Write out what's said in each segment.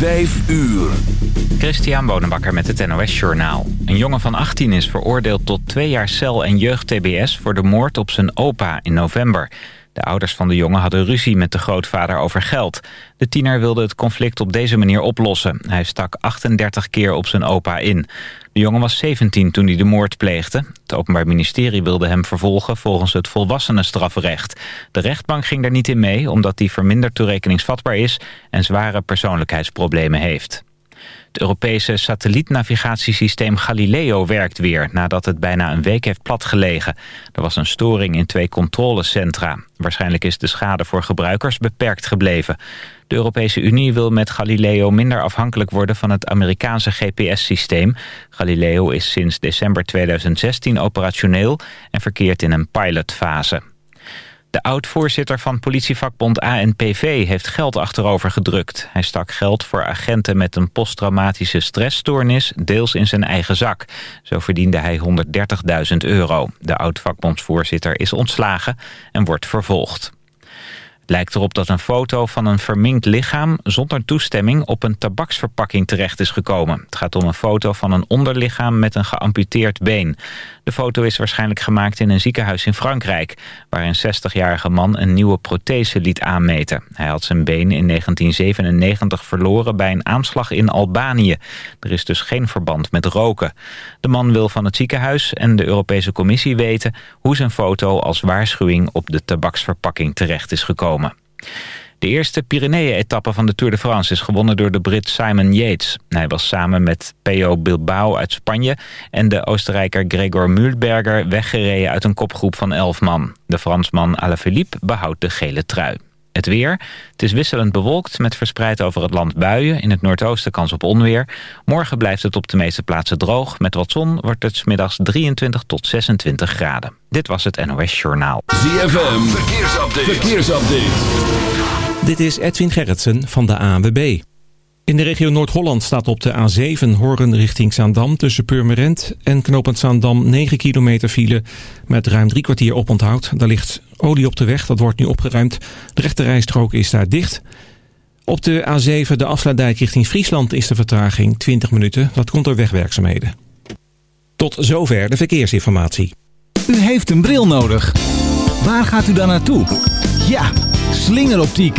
Vijf uur. Christian Bonenbakker met het NOS Journaal. Een jongen van 18 is veroordeeld tot twee jaar cel en jeugd-TBS... voor de moord op zijn opa in november. De ouders van de jongen hadden ruzie met de grootvader over geld. De tiener wilde het conflict op deze manier oplossen. Hij stak 38 keer op zijn opa in. De jongen was 17 toen hij de moord pleegde. Het Openbaar Ministerie wilde hem vervolgen volgens het volwassenenstrafrecht. De rechtbank ging daar niet in mee omdat hij verminderd toerekeningsvatbaar is... en zware persoonlijkheidsproblemen heeft. Het Europese satellietnavigatiesysteem Galileo werkt weer... nadat het bijna een week heeft platgelegen. Er was een storing in twee controlecentra. Waarschijnlijk is de schade voor gebruikers beperkt gebleven. De Europese Unie wil met Galileo minder afhankelijk worden... van het Amerikaanse GPS-systeem. Galileo is sinds december 2016 operationeel... en verkeert in een pilotfase. De oud-voorzitter van politievakbond ANPV heeft geld achterover gedrukt. Hij stak geld voor agenten met een posttraumatische stressstoornis deels in zijn eigen zak. Zo verdiende hij 130.000 euro. De oud-vakbondsvoorzitter is ontslagen en wordt vervolgd lijkt erop dat een foto van een verminkt lichaam zonder toestemming op een tabaksverpakking terecht is gekomen. Het gaat om een foto van een onderlichaam met een geamputeerd been. De foto is waarschijnlijk gemaakt in een ziekenhuis in Frankrijk... waar een 60-jarige man een nieuwe prothese liet aanmeten. Hij had zijn been in 1997 verloren bij een aanslag in Albanië. Er is dus geen verband met roken. De man wil van het ziekenhuis en de Europese Commissie weten... hoe zijn foto als waarschuwing op de tabaksverpakking terecht is gekomen. De eerste Pyreneeën-etappe van de Tour de France is gewonnen door de Brit Simon Yates. Hij was samen met Peo Bilbao uit Spanje en de Oostenrijker Gregor Mühlberger weggereden uit een kopgroep van elf man. De Fransman Alaphilippe behoudt de gele trui. Het weer. Het is wisselend bewolkt met verspreid over het land buien. In het noordoosten kans op onweer. Morgen blijft het op de meeste plaatsen droog. Met wat zon wordt het middags 23 tot 26 graden. Dit was het NOS Journaal. ZFM. Verkeersupdate. Verkeersupdate. Dit is Edwin Gerritsen van de ANWB. In de regio Noord-Holland staat op de A7 Horen richting Zaandam... tussen Purmerend en Knopend Zaandam 9 kilometer file... met ruim drie kwartier oponthoud. Daar ligt olie op de weg, dat wordt nu opgeruimd. De rechterrijstrook is daar dicht. Op de A7 de afsluitdijk richting Friesland is de vertraging 20 minuten. Dat komt door wegwerkzaamheden. Tot zover de verkeersinformatie. U heeft een bril nodig. Waar gaat u dan naartoe? Ja, slingeroptiek.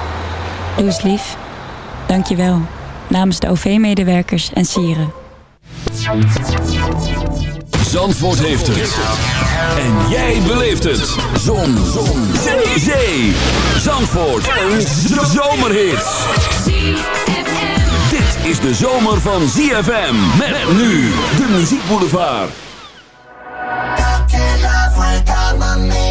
Doe eens lief. Dank je wel. Namens de OV-medewerkers en sieren. Zandvoort heeft het. En jij beleeft het. Zon. Zon. Zee. Zee. Zandvoort. Een zomerhit. Dit is de zomer van ZFM. Met nu de muziekboulevard. When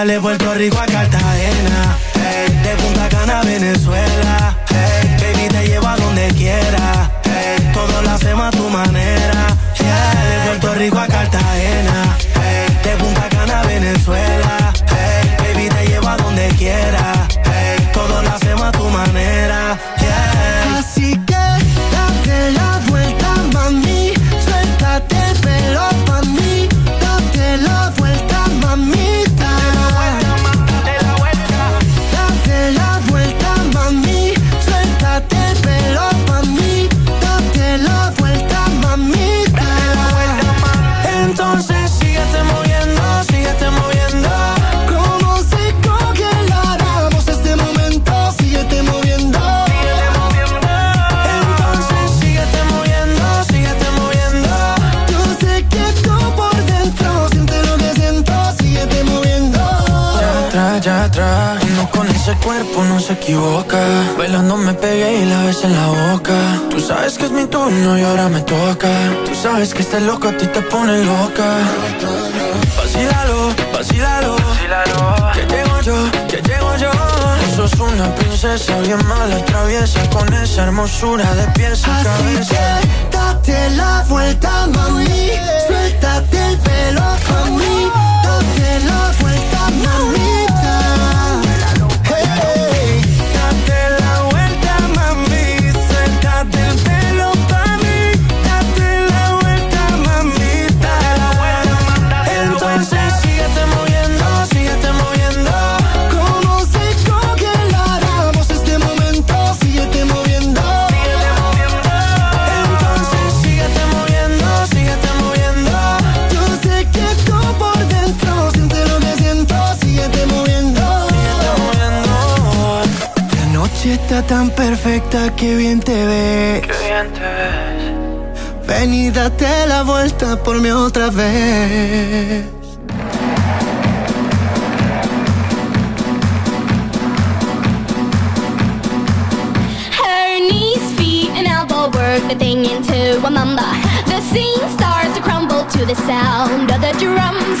vale Puerto Rico a Qatar. sabes que estás loco, a ti te pone loca. Vacílalo, vacílalo. Que llego yo, que llego yo. Sos una princesa bien mala, traviesa con esa hermosura de pies a date la vuelta, mami. Suéltate el pelo, mami. Date la vuelta, mami perfecta, qué bien te ves. Qué bien te ves. Ven y date la vuelta por mí otra vez. Her knees, feet, and elbow work the thing into a mamba. The scene starts to crumble to the sound of the drums.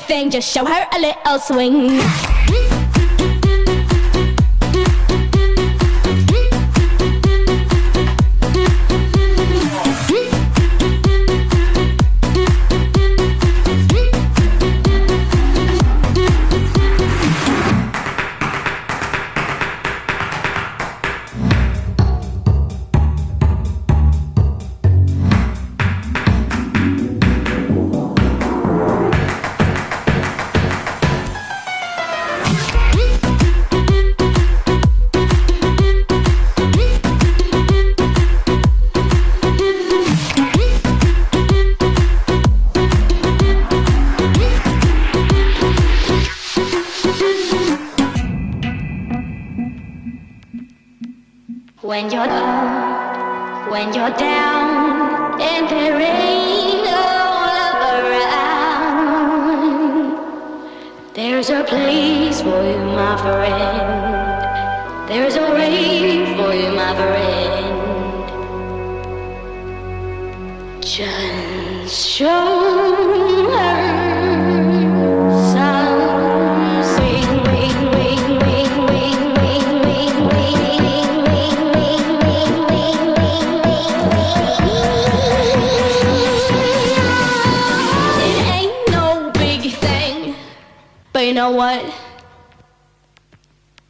everything. Just show her a little swing.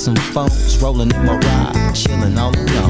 Some phones rolling in my ride, chilling all alone.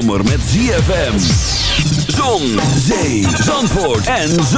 zomer met ZFM. Zon, zee, zandvoort en zon.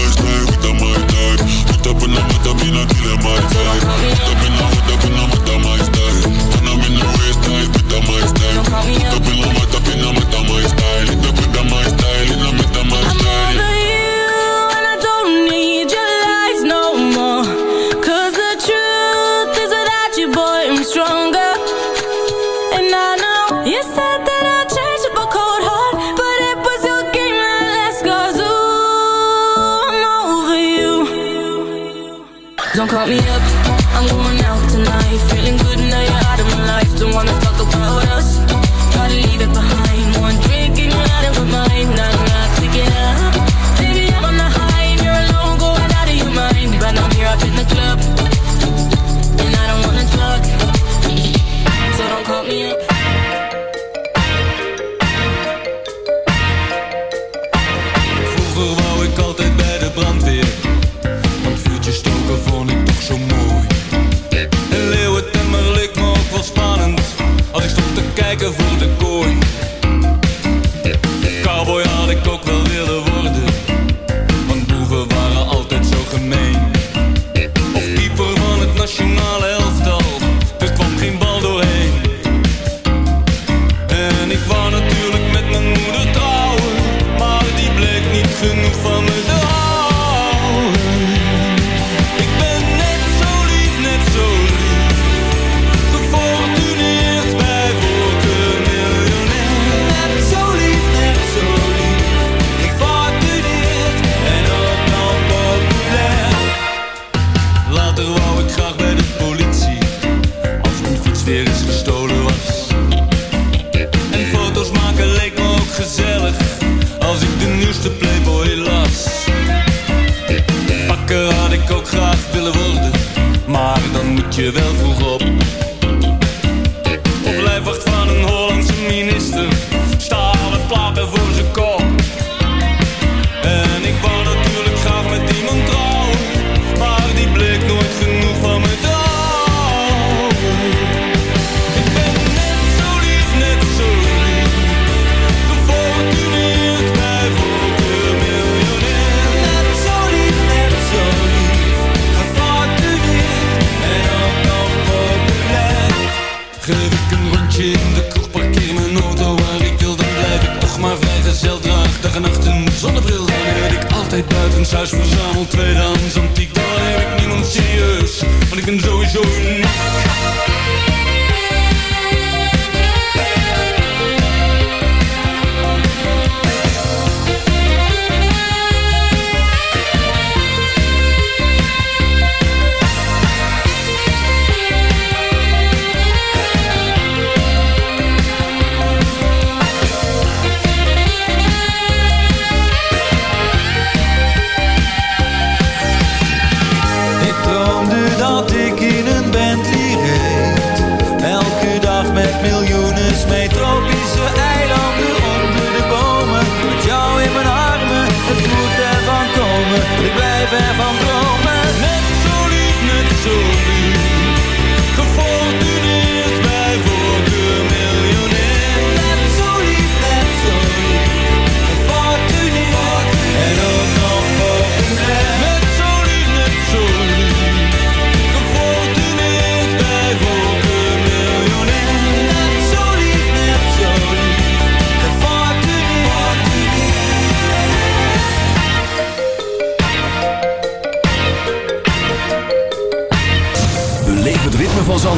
killer, killer my type. Put up in the hood, up in the mud, my style. And I'm in the race type, put up my style. Put up in the.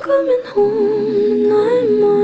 coming home and I'm on.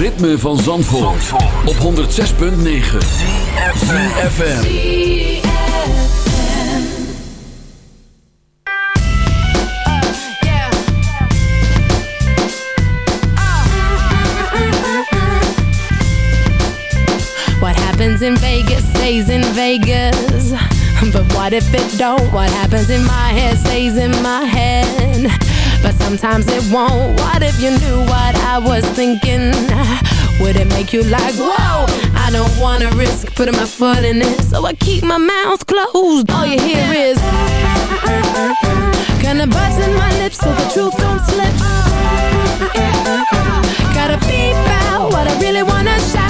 Ritme van Zandvoort, op 106.9 ZFM. What happens in Vegas stays in Vegas. But what if it don't? What happens in my head stays in my head. But sometimes it won't. What if you knew what I was thinking? Would it make you like, whoa? I don't wanna risk putting my foot in it. So I keep my mouth closed. All you hear is. Gonna button my lips so the truth don't slip. Gotta beep out what I really wanna shout.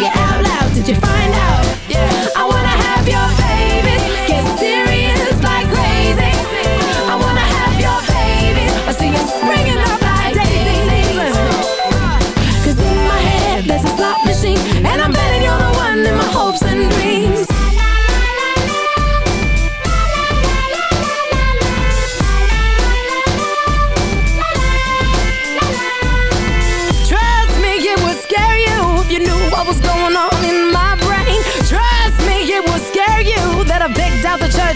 did I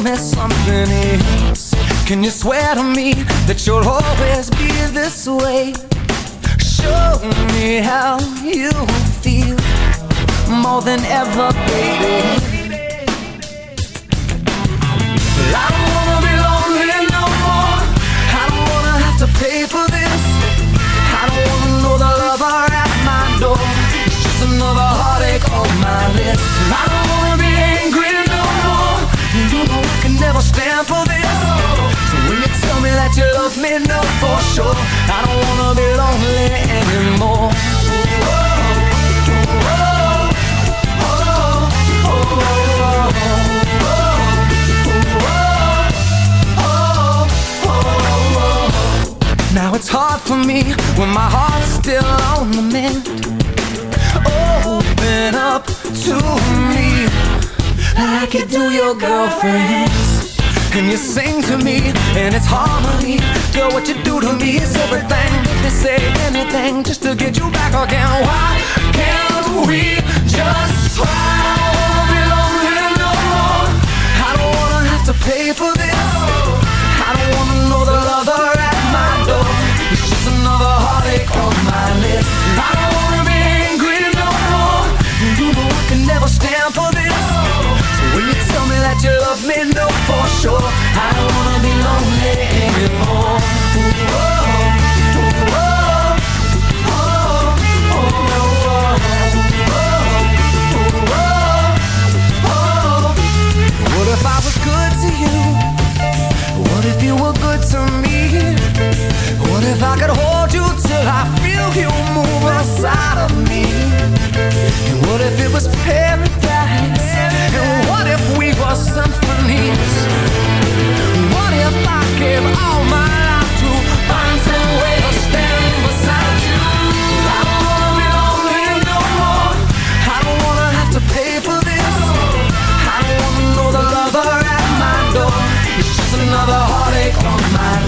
me something else? Can you swear to me that you'll always be this way? Show me how you feel more than ever, baby me when my heart's still on the mend. Open up to me like you do your girlfriends. And you sing to me, and it's harmony. Girl, what you do to me is everything. They say anything just to get you back again. Why can't we just try? it to me. What if I could hold you till I feel you move inside of me? And what if it was paradise? And what if we were symphonies What if I gave all my life to find some way to stand beside you? I don't wanna be lonely no more. I don't wanna have to pay for this. I don't wanna know the lover at my door. It's just another heartache my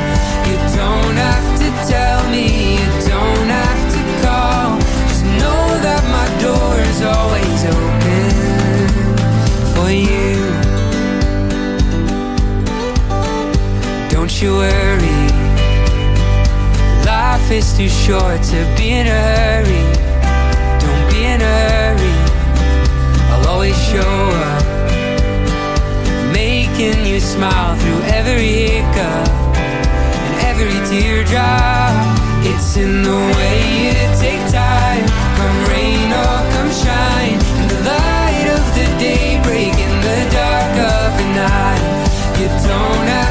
always open for you. Don't you worry, life is too short to be in a hurry. Don't be in a hurry, I'll always show up, making you smile through every hiccup and every teardrop. It's in the way you take time, come rain or don't have